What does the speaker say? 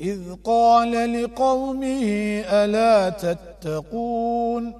إذ قال لقومه ألا تتقون